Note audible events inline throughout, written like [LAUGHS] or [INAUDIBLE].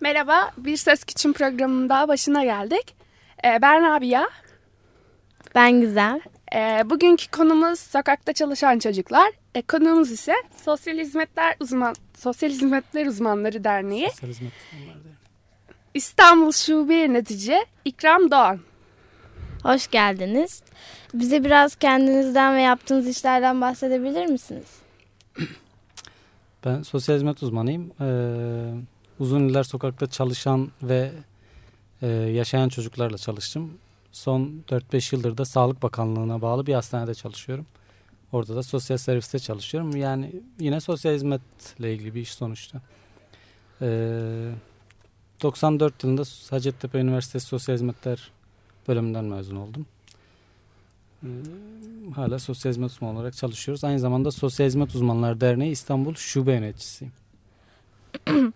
Merhaba, Bir Ses Küçüm programında başına geldik. Ee, ben Rabia. Ben Güzel. Ee, bugünkü konumuz sokakta çalışan çocuklar. Ee, konumuz ise Sosyal Hizmetler Uzman Sosyal Hizmetler Uzmanları Derneği. Sosyal Hizmet Uzmanları Derneği. İstanbul Şube Yönetici İkram Doğan. Hoş geldiniz. Bize biraz kendinizden ve yaptığınız işlerden bahsedebilir misiniz? Ben sosyal hizmet uzmanıyım. Ee, uzun yıllar sokakta çalışan ve e, yaşayan çocuklarla çalıştım. Son 4-5 yıldır da Sağlık Bakanlığı'na bağlı bir hastanede çalışıyorum. Orada da sosyal serviste çalışıyorum. Yani yine sosyal hizmetle ilgili bir iş sonuçta. Ee, 94 yılında Hacettepe Üniversitesi Sosyal Hizmetler bölümünden mezun oldum. Ee, hala sosyal hizmet uzmanı olarak çalışıyoruz. Aynı zamanda Sosyal Hizmet Uzmanları Derneği İstanbul Şube Yöneticisiyim. [CLEARS THROAT]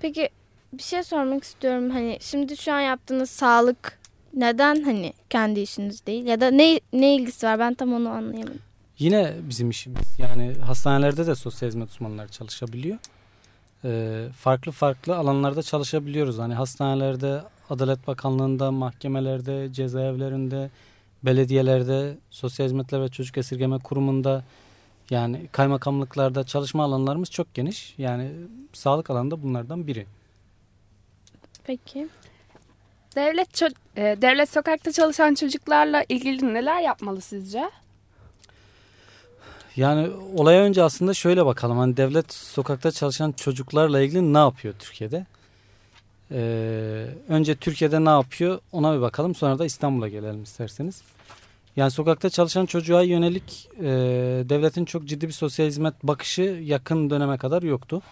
Peki bir şey sormak istiyorum. Hani şimdi şu an yaptığınız sağlık neden hani kendi işiniz değil ya da ne ne ilgisi var? Ben tam onu anlayamadım. Yine bizim işimiz. Yani hastanelerde de sosyal hizmet uzmanları çalışabiliyor. Ee, farklı farklı alanlarda çalışabiliyoruz. Hani hastanelerde, Adalet Bakanlığı'nda, mahkemelerde, cezaevlerinde, belediyelerde, sosyal hizmetler ve çocuk esirgeme kurumunda yani kaymakamlıklarda çalışma alanlarımız çok geniş. Yani sağlık alanında bunlardan biri. Peki. Devlet e, devlet sokakta çalışan çocuklarla ilgili neler yapmalı sizce? Yani olaya önce aslında şöyle bakalım. Hani devlet sokakta çalışan çocuklarla ilgili ne yapıyor Türkiye'de? Ee, önce Türkiye'de ne yapıyor ona bir bakalım. Sonra da İstanbul'a gelelim isterseniz. Yani sokakta çalışan çocuğa yönelik e, devletin çok ciddi bir sosyal hizmet bakışı yakın döneme kadar yoktu.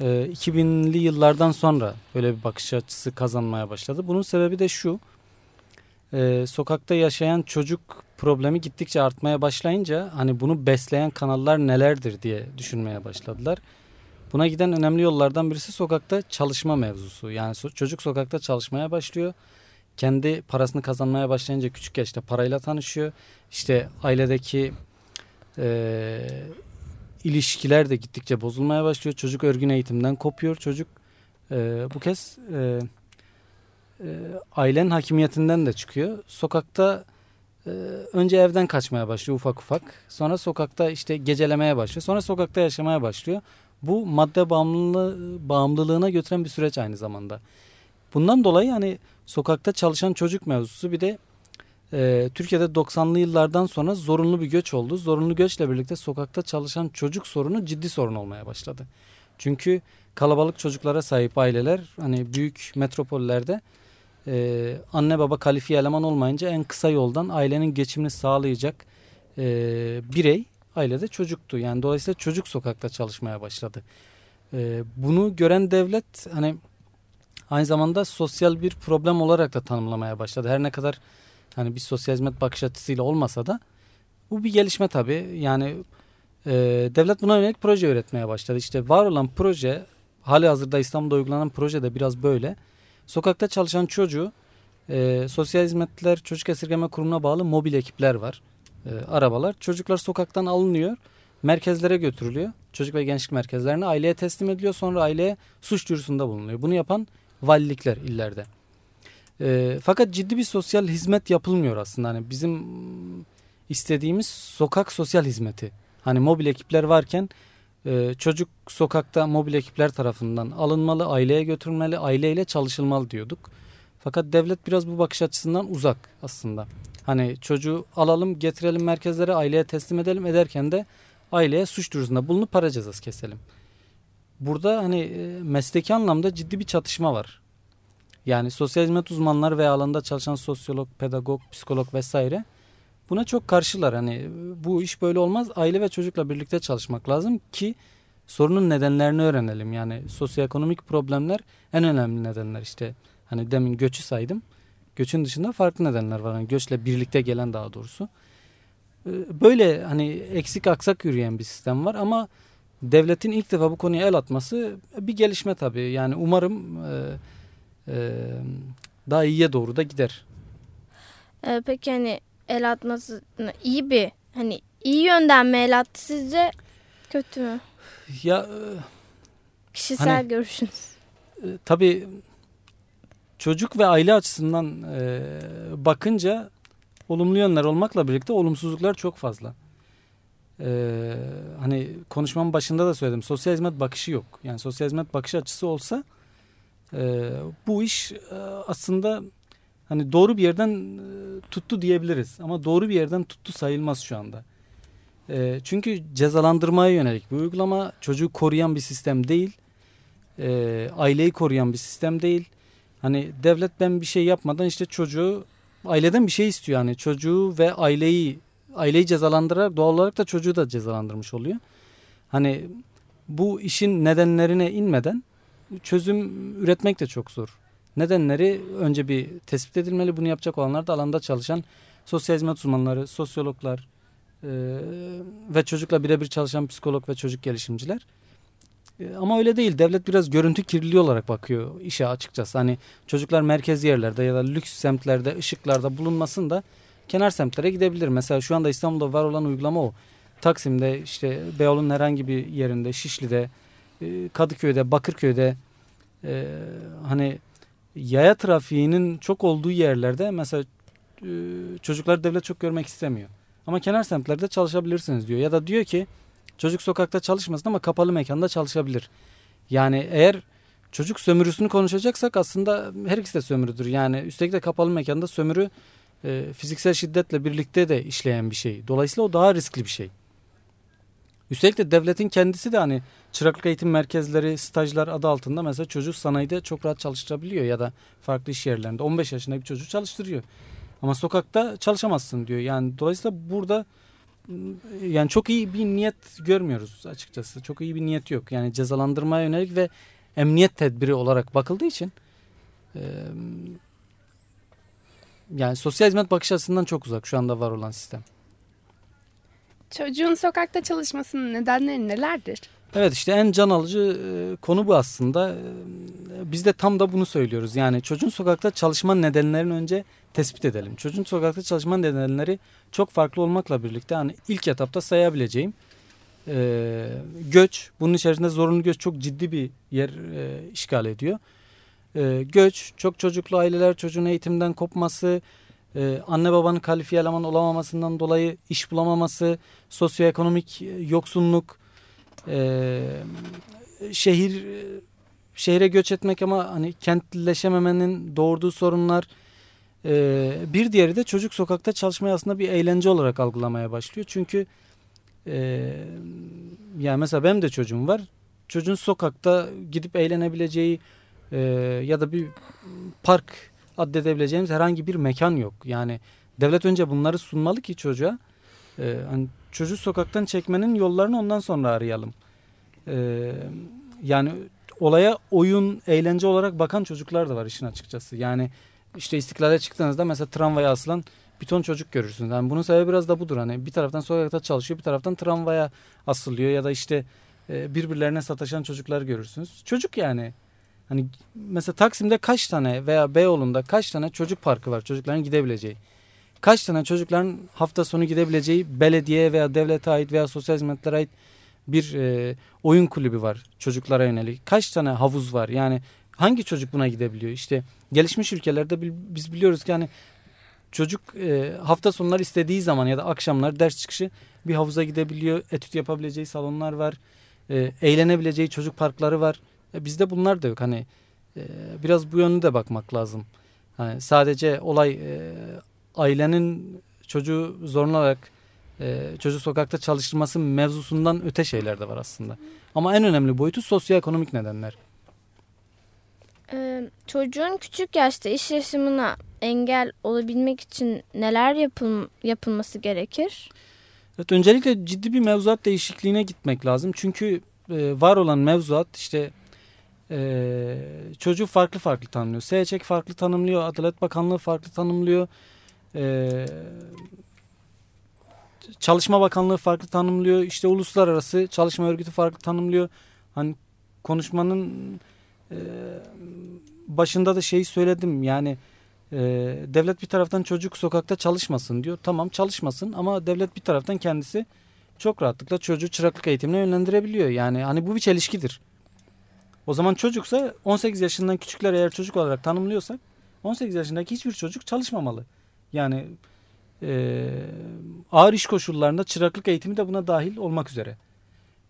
E, 2000'li yıllardan sonra böyle bir bakış açısı kazanmaya başladı. Bunun sebebi de şu. E, sokakta yaşayan çocuk problemi gittikçe artmaya başlayınca hani bunu besleyen kanallar nelerdir diye düşünmeye başladılar. Buna giden önemli yollardan birisi sokakta çalışma mevzusu. Yani so- çocuk sokakta çalışmaya başlıyor. Kendi parasını kazanmaya başlayınca küçük yaşta parayla tanışıyor. İşte ailedeki e, ilişkiler de gittikçe bozulmaya başlıyor. Çocuk örgün eğitimden kopuyor. Çocuk e, bu kez e, e, ailenin hakimiyetinden de çıkıyor. Sokakta e, önce evden kaçmaya başlıyor ufak ufak. Sonra sokakta işte gecelemeye başlıyor. Sonra sokakta yaşamaya başlıyor. Bu madde bağımlılığı, bağımlılığına götüren bir süreç aynı zamanda. Bundan dolayı hani sokakta çalışan çocuk mevzusu bir de e, Türkiye'de 90'lı yıllardan sonra zorunlu bir göç oldu. Zorunlu göçle birlikte sokakta çalışan çocuk sorunu ciddi sorun olmaya başladı. Çünkü kalabalık çocuklara sahip aileler hani büyük metropollerde e, anne baba kalifiye eleman olmayınca en kısa yoldan ailenin geçimini sağlayacak e, birey ailede çocuktu. Yani dolayısıyla çocuk sokakta çalışmaya başladı. E, bunu gören devlet hani aynı zamanda sosyal bir problem olarak da tanımlamaya başladı. Her ne kadar hani bir sosyal hizmet bakış açısıyla olmasa da bu bir gelişme tabii. Yani e, devlet buna yönelik proje üretmeye başladı. İşte var olan proje hali hazırda İstanbul'da uygulanan proje de biraz böyle. Sokakta çalışan çocuğu e, Sosyal Hizmetler Çocuk Esirgeme Kurumu'na bağlı mobil ekipler var. E, arabalar. Çocuklar sokaktan alınıyor. Merkezlere götürülüyor. Çocuk ve gençlik merkezlerine aileye teslim ediliyor. Sonra aileye suç duyurusunda bulunuyor. Bunu yapan valilikler illerde. E, fakat ciddi bir sosyal hizmet yapılmıyor aslında. Hani bizim istediğimiz sokak sosyal hizmeti. Hani mobil ekipler varken e, çocuk sokakta mobil ekipler tarafından alınmalı, aileye götürülmeli, aileyle çalışılmalı diyorduk. Fakat devlet biraz bu bakış açısından uzak aslında. Hani çocuğu alalım, getirelim merkezlere, aileye teslim edelim ederken de aileye suç duyurusunda bulunup para cezası keselim. Burada hani e, mesleki anlamda ciddi bir çatışma var. Yani sosyal hizmet uzmanları ve alanda çalışan sosyolog, pedagog, psikolog vesaire buna çok karşılar. Hani bu iş böyle olmaz. Aile ve çocukla birlikte çalışmak lazım ki sorunun nedenlerini öğrenelim. Yani sosyoekonomik problemler en önemli nedenler işte. Hani demin göçü saydım. Göçün dışında farklı nedenler var. Yani göçle birlikte gelen daha doğrusu. Böyle hani eksik aksak yürüyen bir sistem var ama devletin ilk defa bu konuya el atması bir gelişme tabii. Yani umarım e, e, daha iyiye doğru da gider. Ee, peki hani el atması iyi bir hani iyi yönden mi el attı sizce kötü mü? Ya Kişisel Hani- görüşünüz. e, tabii çocuk ve aile açısından e, bakınca olumlu yönler olmakla birlikte olumsuzluklar çok fazla. E, hani konuşmamın başında da söyledim. Sosyal hizmet bakışı yok. Yani sosyal hizmet bakış açısı olsa e, bu iş e, aslında hani doğru bir yerden e, tuttu diyebiliriz. Ama doğru bir yerden tuttu sayılmaz şu anda. E, çünkü cezalandırmaya yönelik bir uygulama çocuğu koruyan bir sistem değil. E, aileyi koruyan bir sistem değil. Hani devlet ben bir şey yapmadan işte çocuğu aileden bir şey istiyor. Yani çocuğu ve aileyi aileyi cezalandırarak doğal olarak da çocuğu da cezalandırmış oluyor. Hani bu işin nedenlerine inmeden çözüm üretmek de çok zor. Nedenleri önce bir tespit edilmeli. Bunu yapacak olanlar da alanda çalışan sosyal hizmet uzmanları, sosyologlar e, ve çocukla birebir çalışan psikolog ve çocuk gelişimciler. E, ama öyle değil. Devlet biraz görüntü kirliliği olarak bakıyor işe açıkçası. Hani çocuklar merkez yerlerde ya da lüks semtlerde, ışıklarda bulunmasın da kenar semtlere gidebilir. Mesela şu anda İstanbul'da var olan uygulama o. Taksim'de işte Beyoğlu'nun herhangi bir yerinde, Şişli'de, e, Kadıköy'de, Bakırköy'de e, hani yaya trafiğinin çok olduğu yerlerde mesela e, çocuklar devlet çok görmek istemiyor. Ama kenar semtlerde çalışabilirsiniz diyor. Ya da diyor ki çocuk sokakta çalışmasın ama kapalı mekanda çalışabilir. Yani eğer çocuk sömürüsünü konuşacaksak aslında her ikisi de sömürüdür. Yani üstelik de kapalı mekanda sömürü e, fiziksel şiddetle birlikte de işleyen bir şey. Dolayısıyla o daha riskli bir şey. Üstelik de devletin kendisi de hani çıraklık eğitim merkezleri, stajlar adı altında mesela çocuk sanayide çok rahat çalıştırabiliyor ya da farklı iş yerlerinde 15 yaşında bir çocuğu çalıştırıyor. Ama sokakta çalışamazsın diyor. Yani dolayısıyla burada yani çok iyi bir niyet görmüyoruz açıkçası. Çok iyi bir niyet yok. Yani cezalandırmaya yönelik ve emniyet tedbiri olarak bakıldığı için yani sosyal hizmet bakış açısından çok uzak şu anda var olan sistem. Çocuğun sokakta çalışmasının nedenleri nelerdir? Evet işte en can alıcı e, konu bu aslında. E, biz de tam da bunu söylüyoruz. Yani çocuğun sokakta çalışma nedenlerini önce tespit edelim. Çocuğun sokakta çalışma nedenleri çok farklı olmakla birlikte hani ilk etapta sayabileceğim e, göç. Bunun içerisinde zorunlu göç çok ciddi bir yer işgal ediyor. E, göç, çok çocuklu aileler çocuğun eğitimden kopması, e, anne babanın kalifiye eleman olamamasından dolayı iş bulamaması, sosyoekonomik yoksunluk, e, şehir şehre göç etmek ama hani kentleşememenin doğurduğu sorunlar. E, bir diğeri de çocuk sokakta çalışmayı aslında bir eğlence olarak algılamaya başlıyor. Çünkü e, yani mesela benim de çocuğum var. Çocuğun sokakta gidip eğlenebileceği e, ya da bir park addedebileceğimiz herhangi bir mekan yok. Yani devlet önce bunları sunmalı ki çocuğa. E, hani çocuğu sokaktan çekmenin yollarını ondan sonra arayalım. E, yani olaya oyun, eğlence olarak bakan çocuklar da var işin açıkçası. Yani işte istiklale çıktığınızda mesela tramvaya asılan bir ton çocuk görürsünüz. Yani bunun sebebi biraz da budur. Hani bir taraftan sokakta çalışıyor, bir taraftan tramvaya asılıyor ya da işte e, birbirlerine sataşan çocuklar görürsünüz. Çocuk yani. Hani mesela Taksim'de kaç tane veya Beyoğlu'nda kaç tane çocuk parkı var çocukların gidebileceği? Kaç tane çocukların hafta sonu gidebileceği belediye veya devlete ait veya sosyal hizmetlere ait bir e, oyun kulübü var çocuklara yönelik? Kaç tane havuz var? Yani hangi çocuk buna gidebiliyor? İşte gelişmiş ülkelerde biz biliyoruz ki hani çocuk e, hafta sonları istediği zaman ya da akşamlar ders çıkışı bir havuza gidebiliyor. Etüt yapabileceği salonlar var. E, eğlenebileceği çocuk parkları var. E, bizde bunlar da yok. Hani e, biraz bu yönde de bakmak lazım. Hani sadece olay e, ailenin çocuğu zorlanarak e, çocuğu sokakta çalıştırması mevzusundan öte şeyler de var aslında. Ama en önemli boyutu sosyoekonomik nedenler. Ee, çocuğun küçük yaşta iş yaşamına engel olabilmek için neler yapıl yapılması gerekir? Evet, öncelikle ciddi bir mevzuat değişikliğine gitmek lazım. Çünkü e, var olan mevzuat işte e, çocuğu farklı farklı tanımlıyor. SHK farklı tanımlıyor, Adalet Bakanlığı farklı tanımlıyor. E, Çalışma Bakanlığı farklı tanımlıyor. İşte uluslararası çalışma örgütü farklı tanımlıyor. Hani konuşmanın e, başında da şeyi söyledim. Yani e, devlet bir taraftan çocuk sokakta çalışmasın diyor. Tamam çalışmasın ama devlet bir taraftan kendisi çok rahatlıkla çocuğu çıraklık eğitimine yönlendirebiliyor. Yani hani bu bir çelişkidir. O zaman çocuksa 18 yaşından küçükler eğer çocuk olarak tanımlıyorsak 18 yaşındaki hiçbir çocuk çalışmamalı. Yani e, ağır iş koşullarında çıraklık eğitimi de buna dahil olmak üzere.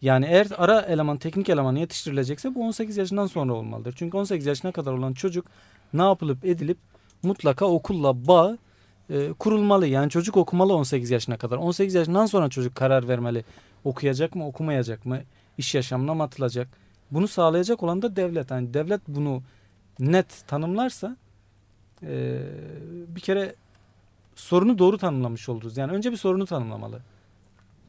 Yani eğer ara eleman, teknik eleman yetiştirilecekse bu 18 yaşından sonra olmalıdır. Çünkü 18 yaşına kadar olan çocuk ne yapılıp edilip mutlaka okulla bağ e, kurulmalı. Yani çocuk okumalı 18 yaşına kadar. 18 yaşından sonra çocuk karar vermeli. Okuyacak mı, okumayacak mı? iş yaşamına mı atılacak? Bunu sağlayacak olan da devlet. Yani devlet bunu net tanımlarsa e, bir kere sorunu doğru tanımlamış oluruz. Yani önce bir sorunu tanımlamalı.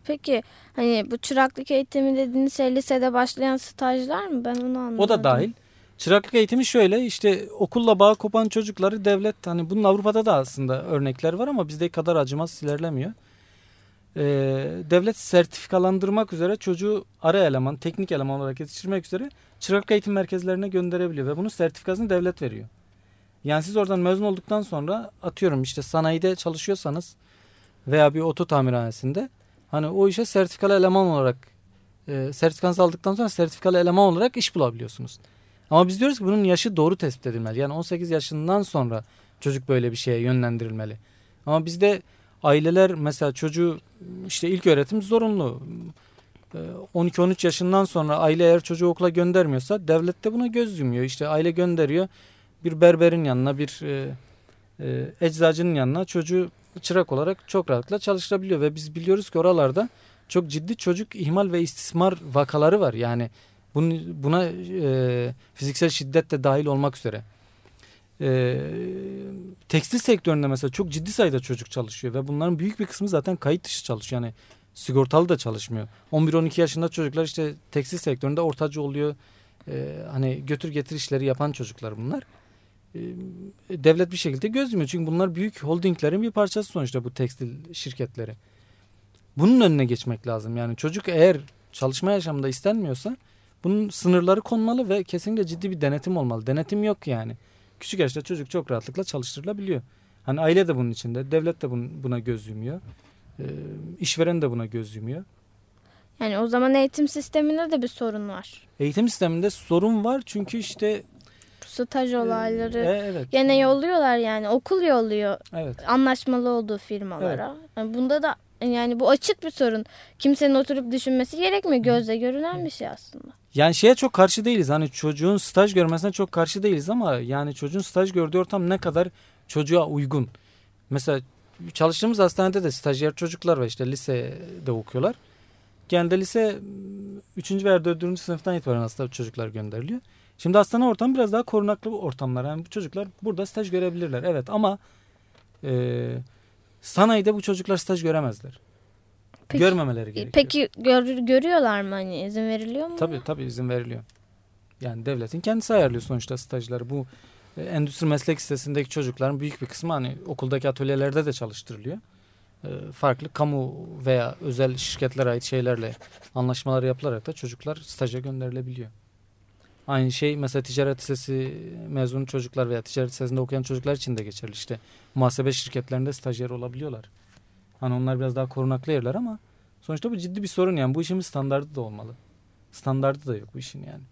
Peki hani bu çıraklık eğitimi dediğiniz şey lisede başlayan stajlar mı? Ben onu anlamadım. O da dahil. Çıraklık eğitimi şöyle işte okulla bağ kopan çocukları devlet hani bunun Avrupa'da da aslında örnekler var ama bizde kadar acımasız ilerlemiyor. Ee, devlet sertifikalandırmak üzere çocuğu ara eleman, teknik eleman olarak yetiştirmek üzere çıraklık eğitim merkezlerine gönderebiliyor ve bunun sertifikasını devlet veriyor. Yani siz oradan mezun olduktan sonra atıyorum işte sanayide çalışıyorsanız veya bir oto tamirhanesinde hani o işe sertifikalı eleman olarak e, sertifikanızı aldıktan sonra sertifikalı eleman olarak iş bulabiliyorsunuz. Ama biz diyoruz ki bunun yaşı doğru tespit edilmeli. Yani 18 yaşından sonra çocuk böyle bir şeye yönlendirilmeli. Ama bizde aileler mesela çocuğu işte ilk öğretim zorunlu. 12-13 e, yaşından sonra aile eğer çocuğu okula göndermiyorsa devlet de buna göz yumuyor. İşte aile gönderiyor bir berberin yanına bir e, e, eczacının yanına çocuğu çırak olarak çok rahatlıkla çalıştırabiliyor ve biz biliyoruz ki oralarda çok ciddi çocuk ihmal ve istismar vakaları var. Yani bunu, buna e, fiziksel şiddet de dahil olmak üzere. E, tekstil sektöründe mesela çok ciddi sayıda çocuk çalışıyor ve bunların büyük bir kısmı zaten kayıt dışı çalışıyor. Yani sigortalı da çalışmıyor. 11-12 yaşında çocuklar işte tekstil sektöründe ortacı oluyor. E, hani götür getir işleri yapan çocuklar bunlar. E, devlet bir şekilde gözlemiyor. Çünkü bunlar büyük holdinglerin bir parçası sonuçta bu tekstil şirketleri. Bunun önüne geçmek lazım. Yani çocuk eğer çalışma yaşamında istenmiyorsa bunun sınırları konmalı ve kesinlikle ciddi bir denetim olmalı. Denetim yok yani. Küçük yaşta çocuk çok rahatlıkla çalıştırılabiliyor. Hani aile de bunun içinde, devlet de buna göz yumuyor. E, işveren de buna göz yumuyor. Yani o zaman eğitim sisteminde de bir sorun var. Eğitim sisteminde sorun var çünkü işte staj olayları e, evet. gene yolluyorlar yani okul yolluyor evet. anlaşmalı olduğu firmalara. Evet. Yani bunda da yani bu açık bir sorun. Kimsenin oturup düşünmesi gerekmiyor. Gözle görünen bir şey aslında. Yani şeye çok karşı değiliz. Hani çocuğun staj görmesine çok karşı değiliz ama yani çocuğun staj gördüğü ortam ne kadar çocuğa uygun. Mesela çalıştığımız hastanede de stajyer çocuklar var işte lisede okuyorlar. Genelde lise 3. veya 4. sınıftan itibaren aslında çocuklar gönderiliyor. Şimdi hastane ortam biraz daha korunaklı ortamlar. Yani bu çocuklar burada staj görebilirler. Evet ama e, sanayide bu çocuklar staj göremezler. Peki, Görmemeleri gerekiyor. Peki gör, görüyorlar mı hani izin veriliyor mu? Tabii tabii izin veriliyor. Yani devletin kendisi ayarlıyor sonuçta stajları. Bu e, endüstri meslek sitesindeki çocukların büyük bir kısmı hani okuldaki atölyelerde de çalıştırılıyor. E, farklı kamu veya özel şirketlere ait şeylerle anlaşmalar yapılarak da çocuklar staja gönderilebiliyor. Aynı şey mesela ticaret lisesi mezun çocuklar veya ticaret lisesinde okuyan çocuklar için de geçerli. İşte muhasebe şirketlerinde stajyer olabiliyorlar. Hani onlar biraz daha korunaklı yerler ama sonuçta bu ciddi bir sorun yani. Bu işin standardı da olmalı. Standardı da yok bu işin yani.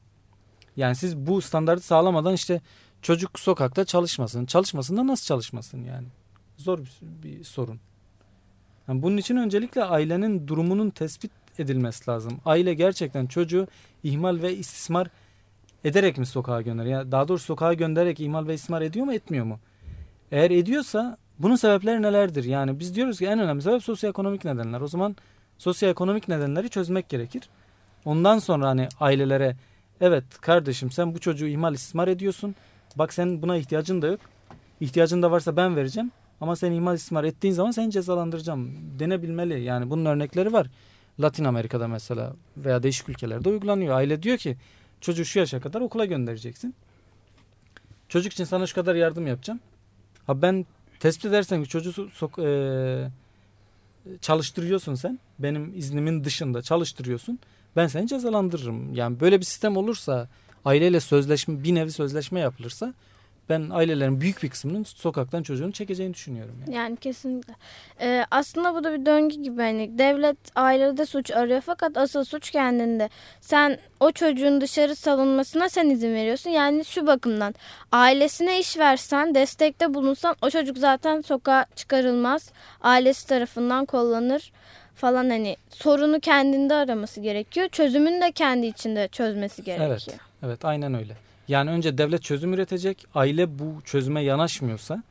Yani siz bu standartı sağlamadan işte çocuk sokakta çalışmasın. Çalışmasın da nasıl çalışmasın yani? Zor bir, bir sorun. Yani bunun için öncelikle ailenin durumunun tespit edilmesi lazım. Aile gerçekten çocuğu ihmal ve istismar ederek mi sokağa gönderiyor? Yani daha doğrusu sokağa göndererek ihmal ve istismar ediyor mu etmiyor mu? Eğer ediyorsa bunun sebepleri nelerdir? Yani biz diyoruz ki en önemli sebep sosyoekonomik nedenler. O zaman sosyoekonomik nedenleri çözmek gerekir. Ondan sonra hani ailelere evet kardeşim sen bu çocuğu ihmal istismar ediyorsun. Bak sen buna ihtiyacın da yok. İhtiyacın da varsa ben vereceğim. Ama sen ihmal istismar ettiğin zaman seni cezalandıracağım denebilmeli. Yani bunun örnekleri var. Latin Amerika'da mesela veya değişik ülkelerde uygulanıyor. Aile diyor ki çocuğu şu yaşa kadar okula göndereceksin. Çocuk için sana şu kadar yardım yapacağım. Ha ben tespit edersen ki çocuğu sok, e, çalıştırıyorsun sen. Benim iznimin dışında çalıştırıyorsun. Ben seni cezalandırırım. Yani böyle bir sistem olursa aileyle sözleşme bir nevi sözleşme yapılırsa ben ailelerin büyük bir kısmının sokaktan çocuğunu çekeceğini düşünüyorum. Yani, yani kesinlikle. Ee, aslında bu da bir döngü gibi hani devlet ailede suç arıyor fakat asıl suç kendinde. Sen o çocuğun dışarı salınmasına sen izin veriyorsun. Yani şu bakımdan ailesine iş versen, destekte bulunsan o çocuk zaten sokağa çıkarılmaz. Ailesi tarafından kollanır falan hani sorunu kendinde araması gerekiyor. Çözümünü de kendi içinde çözmesi gerekiyor. Evet. Evet aynen öyle. Yani önce devlet çözüm üretecek. Aile bu çözüme yanaşmıyorsa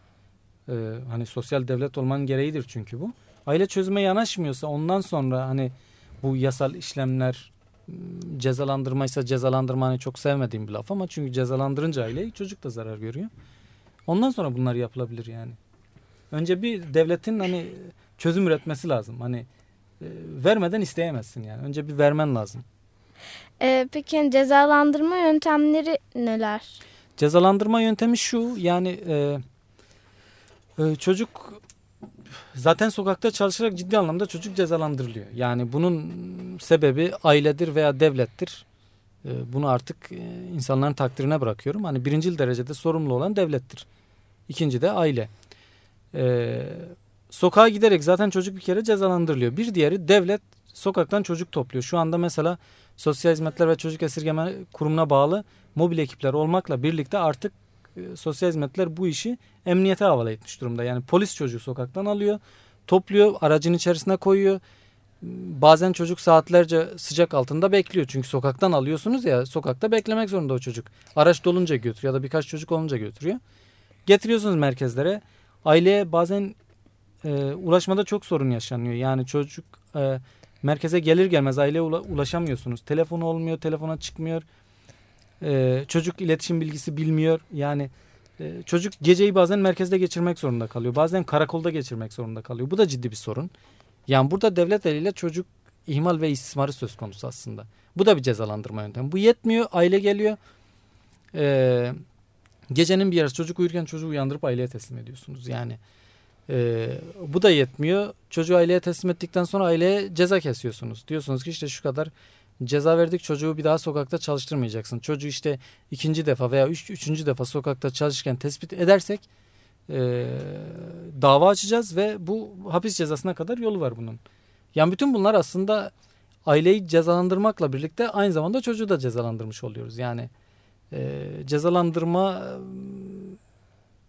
e, hani sosyal devlet olmanın gereğidir çünkü bu. Aile çözüme yanaşmıyorsa ondan sonra hani bu yasal işlemler cezalandırmaysa cezalandırma hani çok sevmediğim bir laf ama çünkü cezalandırınca aileyi çocuk da zarar görüyor. Ondan sonra bunlar yapılabilir yani. Önce bir devletin hani çözüm üretmesi lazım. Hani e, vermeden isteyemezsin yani. Önce bir vermen lazım. Ee, peki cezalandırma yöntemleri neler? Cezalandırma yöntemi şu yani e, e, çocuk zaten sokakta çalışarak ciddi anlamda çocuk cezalandırılıyor. Yani bunun sebebi ailedir veya devlettir. E, bunu artık e, insanların takdirine bırakıyorum. Hani birinci derecede sorumlu olan devlettir. İkinci de aile. E, sokağa giderek zaten çocuk bir kere cezalandırılıyor. Bir diğeri devlet sokaktan çocuk topluyor. Şu anda mesela Sosyal Hizmetler ve Çocuk Esirgeme Kurumu'na bağlı mobil ekipler olmakla birlikte artık e, sosyal hizmetler bu işi emniyete havale etmiş durumda. Yani polis çocuğu sokaktan alıyor, topluyor, aracın içerisine koyuyor. Bazen çocuk saatlerce sıcak altında bekliyor. Çünkü sokaktan alıyorsunuz ya sokakta beklemek zorunda o çocuk. Araç dolunca götürüyor ya da birkaç çocuk olunca götürüyor. Getiriyorsunuz merkezlere. Aileye bazen e, ulaşmada çok sorun yaşanıyor. Yani çocuk e, merkeze gelir gelmez aileye ulaşamıyorsunuz. Telefonu olmuyor, telefona çıkmıyor. Ee, çocuk iletişim bilgisi bilmiyor. Yani e, çocuk geceyi bazen merkezde geçirmek zorunda kalıyor. Bazen karakolda geçirmek zorunda kalıyor. Bu da ciddi bir sorun. Yani burada devlet eliyle çocuk ihmal ve istismarı söz konusu aslında. Bu da bir cezalandırma yöntemi. Bu yetmiyor. Aile geliyor. Ee, gecenin bir yarısı çocuk uyurken çocuğu uyandırıp aileye teslim ediyorsunuz. Yani e, bu da yetmiyor. Çocuğu aileye teslim ettikten sonra aileye ceza kesiyorsunuz. Diyorsunuz ki işte şu kadar ceza verdik çocuğu bir daha sokakta çalıştırmayacaksın. Çocuğu işte ikinci defa veya üç, üçüncü defa sokakta çalışırken tespit edersek e, dava açacağız ve bu hapis cezasına kadar yolu var bunun. Yani bütün bunlar aslında aileyi cezalandırmakla birlikte aynı zamanda çocuğu da cezalandırmış oluyoruz. Yani e, cezalandırma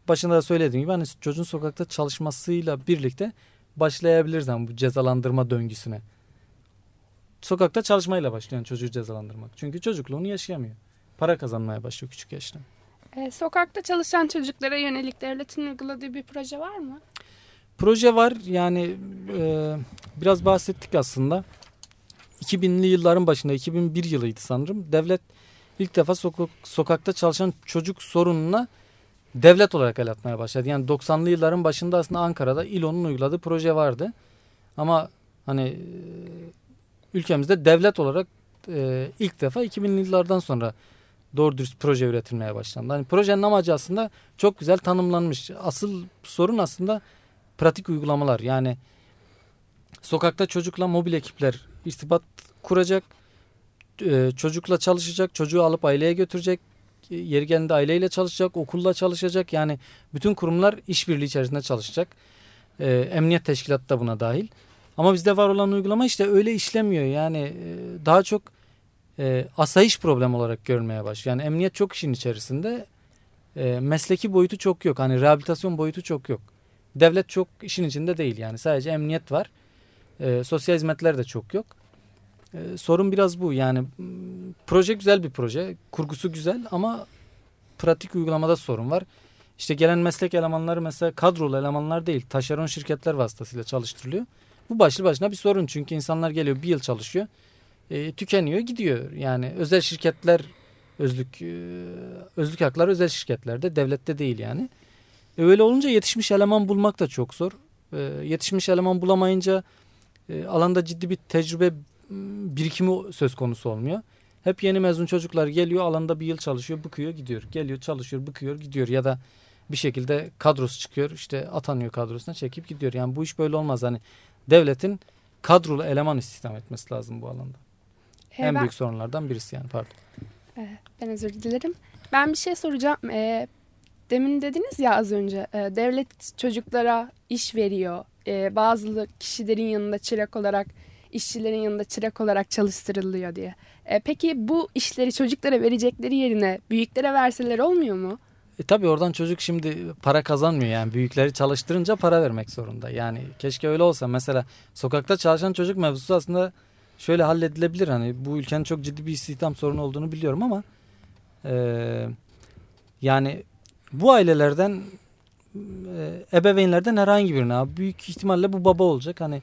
başında da söylediğim gibi hani çocuğun sokakta çalışmasıyla birlikte başlayabiliriz yani bu cezalandırma döngüsüne. Sokakta çalışmayla başlayan çocuğu cezalandırmak. Çünkü çocukluğunu yaşayamıyor. Para kazanmaya başlıyor küçük yaşta. E, sokakta çalışan çocuklara yönelik devletin uyguladığı bir proje var mı? Proje var yani e, biraz bahsettik aslında. 2000'li yılların başında 2001 yılıydı sanırım. Devlet ilk defa sokak, sokakta çalışan çocuk sorununa devlet olarak el atmaya başladı. Yani 90'lı yılların başında aslında Ankara'da İLO'nun uyguladığı proje vardı. Ama hani e, ülkemizde devlet olarak e, ilk defa 2000'li yıllardan sonra doğru dürüst proje üretilmeye başlandı. Hani projenin amacı aslında çok güzel tanımlanmış. Asıl sorun aslında pratik uygulamalar. Yani sokakta çocukla mobil ekipler irtibat kuracak, e, çocukla çalışacak, çocuğu alıp aileye götürecek, yeri geldiğinde aileyle çalışacak, okulla çalışacak. Yani bütün kurumlar işbirliği içerisinde çalışacak. E, emniyet teşkilatı da buna dahil. Ama bizde var olan uygulama işte öyle işlemiyor. Yani e, daha çok e, asayiş problem olarak görmeye başlıyor. Yani emniyet çok işin içerisinde. E, mesleki boyutu çok yok. Hani rehabilitasyon boyutu çok yok. Devlet çok işin içinde değil yani. Sadece emniyet var. E, sosyal hizmetler de çok yok. Ee, sorun biraz bu yani proje güzel bir proje kurgusu güzel ama pratik uygulamada sorun var. İşte gelen meslek elemanları mesela kadrolu elemanlar değil taşeron şirketler vasıtasıyla çalıştırılıyor. Bu başlı başına bir sorun çünkü insanlar geliyor bir yıl çalışıyor e, tükeniyor gidiyor yani özel şirketler özlük e, özlük hakları özel şirketlerde devlette değil yani. E, öyle olunca yetişmiş eleman bulmak da çok zor. E, yetişmiş eleman bulamayınca e, alanda ciddi bir tecrübe birikimi söz konusu olmuyor. Hep yeni mezun çocuklar geliyor alanda bir yıl çalışıyor bıkıyor gidiyor. Geliyor çalışıyor bıkıyor gidiyor ya da bir şekilde kadrosu çıkıyor işte atanıyor kadrosuna çekip gidiyor. Yani bu iş böyle olmaz. Hani devletin kadrolu eleman istihdam etmesi lazım bu alanda. Ee, en ben, büyük sorunlardan birisi yani pardon. E, ben özür dilerim. Ben bir şey soracağım. E, demin dediniz ya az önce e, devlet çocuklara iş veriyor. E, bazı kişilerin yanında çırak olarak, işçilerin yanında çırak olarak çalıştırılıyor diye. E, peki bu işleri çocuklara verecekleri yerine büyüklere verseler olmuyor mu? E tabii oradan çocuk şimdi para kazanmıyor yani büyükleri çalıştırınca para vermek zorunda. Yani keşke öyle olsa mesela sokakta çalışan çocuk mevzusu aslında şöyle halledilebilir. Hani bu ülkenin çok ciddi bir istihdam sorunu olduğunu biliyorum ama e, yani bu ailelerden e, ebeveynlerden herhangi birine büyük ihtimalle bu baba olacak. Hani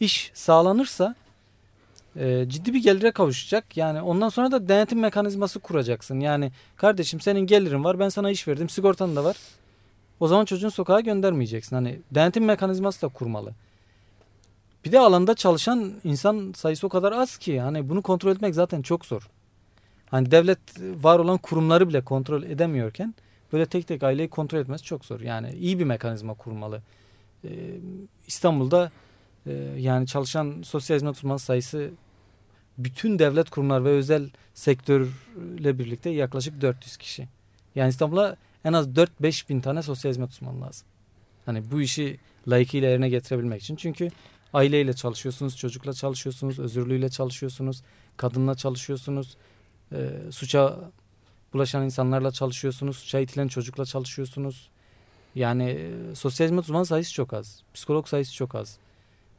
iş sağlanırsa e, ciddi bir gelire kavuşacak. Yani ondan sonra da denetim mekanizması kuracaksın. Yani kardeşim senin gelirin var ben sana iş verdim sigortan da var. O zaman çocuğun sokağa göndermeyeceksin. Hani denetim mekanizması da kurmalı. Bir de alanda çalışan insan sayısı o kadar az ki hani bunu kontrol etmek zaten çok zor. Hani devlet var olan kurumları bile kontrol edemiyorken böyle tek tek aileyi kontrol etmesi çok zor. Yani iyi bir mekanizma kurmalı. Ee, İstanbul'da e, yani çalışan sosyal hizmet uzmanı sayısı bütün devlet kurumlar ve özel sektörle birlikte yaklaşık 400 kişi. Yani İstanbul'a en az 4-5 bin tane sosyal hizmet uzmanı lazım. Hani bu işi layıkıyla yerine getirebilmek için. Çünkü aileyle çalışıyorsunuz, çocukla çalışıyorsunuz, özürlüyle çalışıyorsunuz, kadınla çalışıyorsunuz, e, suça bulaşan insanlarla çalışıyorsunuz, suça itilen çocukla çalışıyorsunuz. Yani e, sosyal hizmet uzmanı sayısı çok az, psikolog sayısı çok az,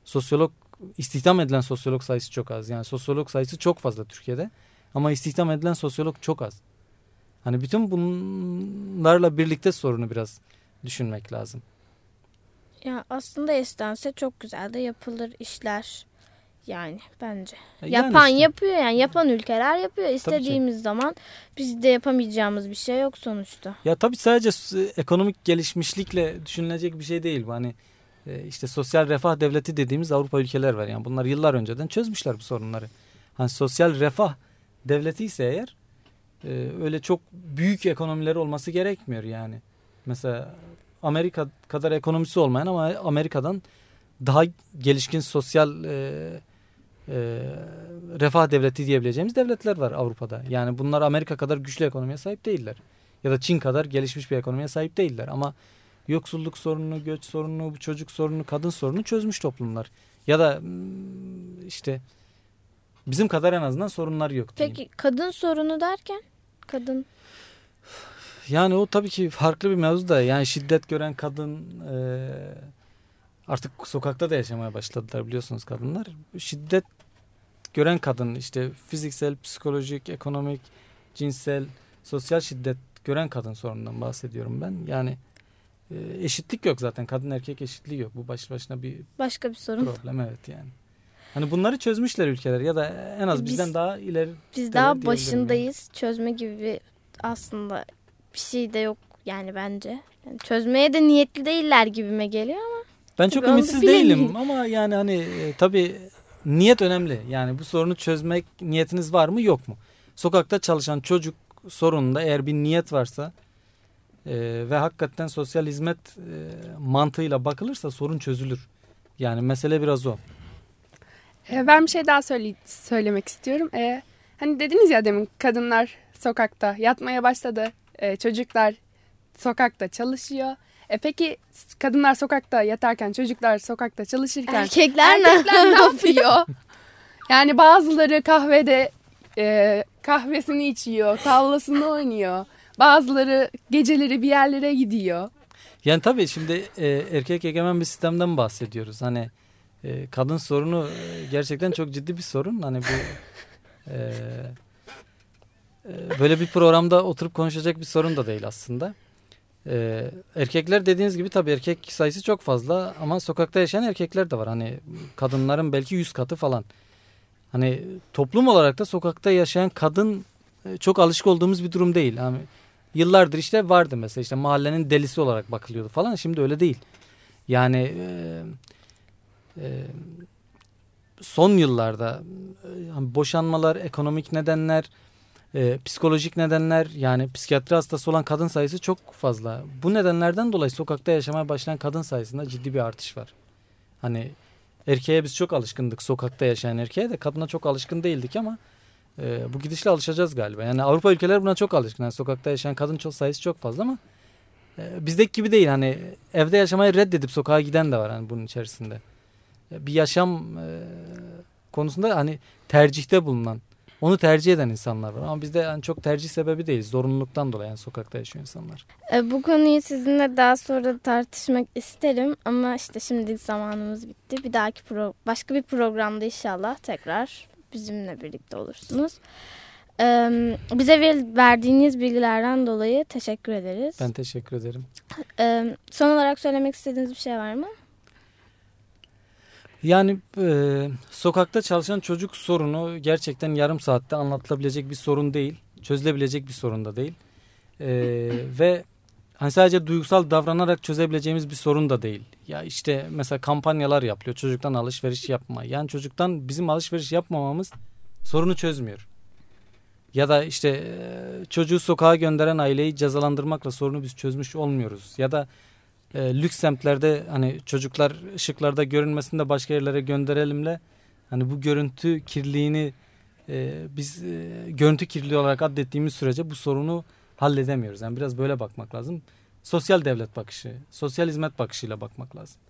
sosyolog istihdam edilen sosyolog sayısı çok az. Yani sosyolog sayısı çok fazla Türkiye'de ama istihdam edilen sosyolog çok az. Hani bütün bunlarla birlikte sorunu biraz düşünmek lazım. Ya aslında istense çok güzel de yapılır işler. Yani bence. Yani Yapan işte. yapıyor yani. Yapan ülkeler yapıyor. İstediğimiz zaman biz de yapamayacağımız bir şey yok sonuçta. Ya tabii sadece ekonomik gelişmişlikle düşünülecek bir şey değil bu. Hani e, işte sosyal refah devleti dediğimiz Avrupa ülkeler var. Yani bunlar yıllar önceden çözmüşler bu sorunları. Hani sosyal refah devleti ise eğer e, öyle çok büyük ekonomileri olması gerekmiyor yani. Mesela Amerika kadar ekonomisi olmayan ama Amerika'dan daha gelişkin sosyal e, e, refah devleti diyebileceğimiz devletler var Avrupa'da. Yani bunlar Amerika kadar güçlü ekonomiye sahip değiller. Ya da Çin kadar gelişmiş bir ekonomiye sahip değiller. Ama yoksulluk sorununu, göç sorununu, çocuk sorununu, kadın sorununu çözmüş toplumlar. Ya da mm, işte bizim kadar en azından sorunlar yok diyeyim. Peki kadın sorunu derken? Kadın Yani o tabii ki farklı bir mevzu da. Yani şiddet gören kadın e, artık sokakta da yaşamaya başladılar biliyorsunuz kadınlar. Şiddet gören kadın işte fiziksel, psikolojik, ekonomik, cinsel, sosyal şiddet gören kadın sorunundan bahsediyorum ben. Yani eşitlik yok zaten. Kadın erkek eşitliği yok. Bu başlı başına bir başka bir sorun. problem evet yani. Hani bunları çözmüşler ülkeler ya da en az Biz- bizden daha ileri Biz daha başındayız. Çözme gibi bir aslında bir şey de yok yani bence. Yani çözmeye de niyetli değiller gibime geliyor ama Ben çok ümitsiz değilim ama yani hani e, tabii niyet önemli. Yani bu sorunu çözmek niyetiniz var mı yok mu? Sokakta çalışan çocuk sorununda eğer bir niyet varsa e, ve hakikaten sosyal hizmet e, mantığıyla bakılırsa sorun çözülür. Yani mesele biraz o. E, ben bir şey daha söyle söylemek istiyorum. E, hani dediniz ya demin kadınlar sokakta yatmaya başladı. E, çocuklar sokakta çalışıyor. E, peki kadınlar sokakta yatarken çocuklar sokakta çalışırken erkekler, erkekler ne? ne yapıyor? [LAUGHS] Yani bazıları kahvede e, kahvesini içiyor, tavlasını oynuyor. Bazıları geceleri bir yerlere gidiyor. Yani tabii şimdi e, erkek egemen bir sistemden bahsediyoruz. Hani e, kadın sorunu e, gerçekten çok ciddi bir sorun. Hani bu e, e, böyle bir programda oturup konuşacak bir sorun da değil aslında. E, erkekler dediğiniz gibi tabii erkek sayısı çok fazla ama sokakta yaşayan erkekler de var. Hani kadınların belki yüz katı falan. Hani toplum olarak da sokakta yaşayan kadın e, çok alışık olduğumuz bir durum değil. Hani yıllardır işte vardı mesela işte mahallenin delisi olarak bakılıyordu falan. Şimdi öyle değil. Yani e, e, son yıllarda e, hani boşanmalar, ekonomik nedenler, e, psikolojik nedenler yani psikiyatri hastası olan kadın sayısı çok fazla. Bu nedenlerden dolayı sokakta yaşamaya başlayan kadın sayısında ciddi bir artış var. Hani erkeğe biz çok alışkındık sokakta yaşayan erkeğe de kadına çok alışkın değildik ama e, bu gidişle alışacağız galiba. Yani Avrupa ülkeleri buna çok alışkın. Yani sokakta yaşayan kadın çok sayısı çok fazla ama e, bizdeki gibi değil hani evde yaşamayı reddedip sokağa giden de var hani bunun içerisinde. E, bir yaşam e, konusunda hani tercihte bulunan, onu tercih eden insanlar var. Ama bizde yani çok tercih sebebi değil, zorunluluktan dolayı yani sokakta yaşıyor insanlar. E, bu konuyu sizinle daha sonra tartışmak isterim ama işte şimdilik zamanımız bitti. Bir dahaki pro başka bir programda inşallah tekrar bizimle birlikte olursunuz. E, bize ver- verdiğiniz bilgilerden dolayı teşekkür ederiz. Ben teşekkür ederim. E, son olarak söylemek istediğiniz bir şey var mı? Yani e, sokakta çalışan çocuk sorunu gerçekten yarım saatte anlatılabilecek bir sorun değil. Çözülebilecek bir sorun da değil. E, ve hani sadece duygusal davranarak çözebileceğimiz bir sorun da değil. Ya işte mesela kampanyalar yapılıyor. Çocuktan alışveriş yapma. Yani çocuktan bizim alışveriş yapmamamız sorunu çözmüyor. Ya da işte e, çocuğu sokağa gönderen aileyi cezalandırmakla sorunu biz çözmüş olmuyoruz. Ya da e, lüks semtlerde hani çocuklar ışıklarda görünmesinde başka yerlere gönderelimle hani bu görüntü kirliliğini e, biz e, görüntü kirliliği olarak adettiğimiz sürece bu sorunu halledemiyoruz. Yani biraz böyle bakmak lazım. Sosyal devlet bakışı, sosyal hizmet bakışıyla bakmak lazım.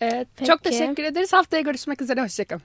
Evet, Peki. çok teşekkür ederiz. Haftaya görüşmek üzere. Hoşçakalın.